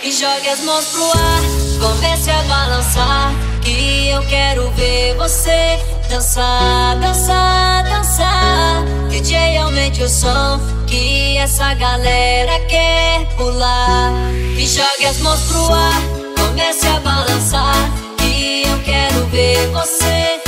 E jogue as mãos pro ar, comece a balançar. Que eu quero ver você dançar, dançar, dançar. DJ aumente o som, que essa galera quer pular. E jogue as mãos pro ar, comece a balançar. Que eu quero ver você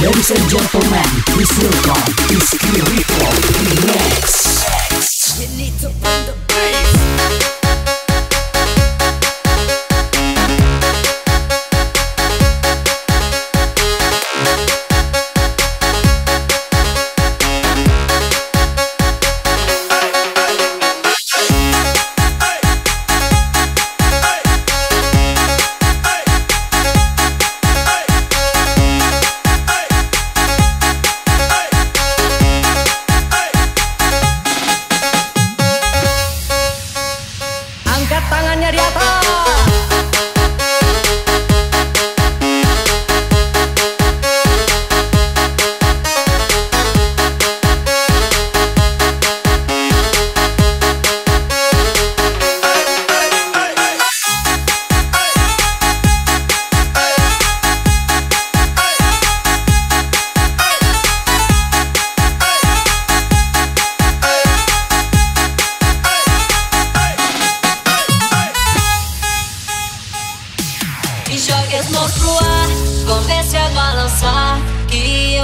Ladies and gentlemen, it's Wilcom, it's Kiriko, relax. You need to tangannya di atas.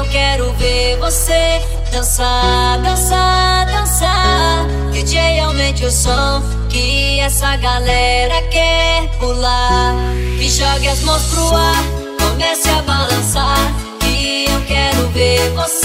eu quero ver você dançar, dançar, dançar. DJ, aumente o som que essa galera quer pular. Que jogue as mãos pro ar, comece a balançar. Que eu quero ver você.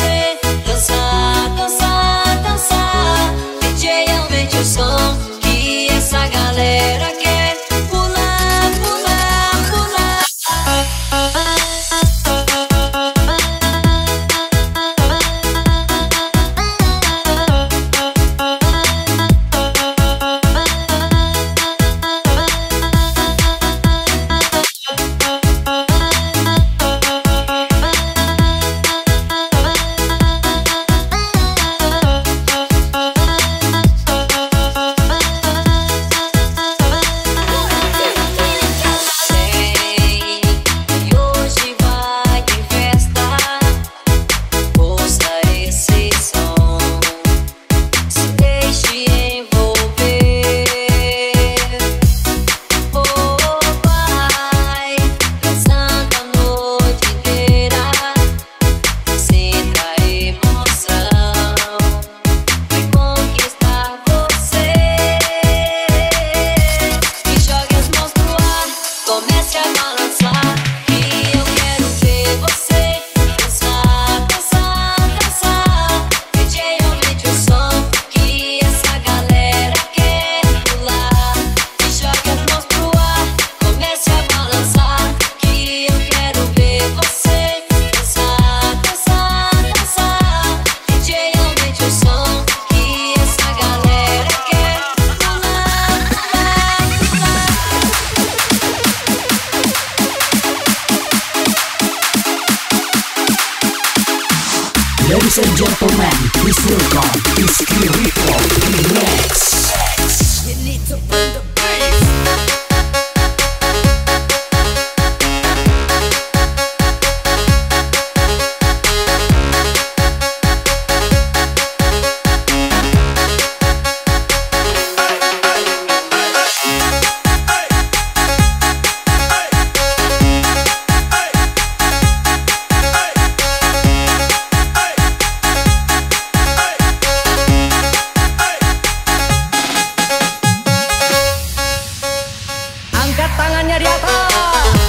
just Silva, Skill amor.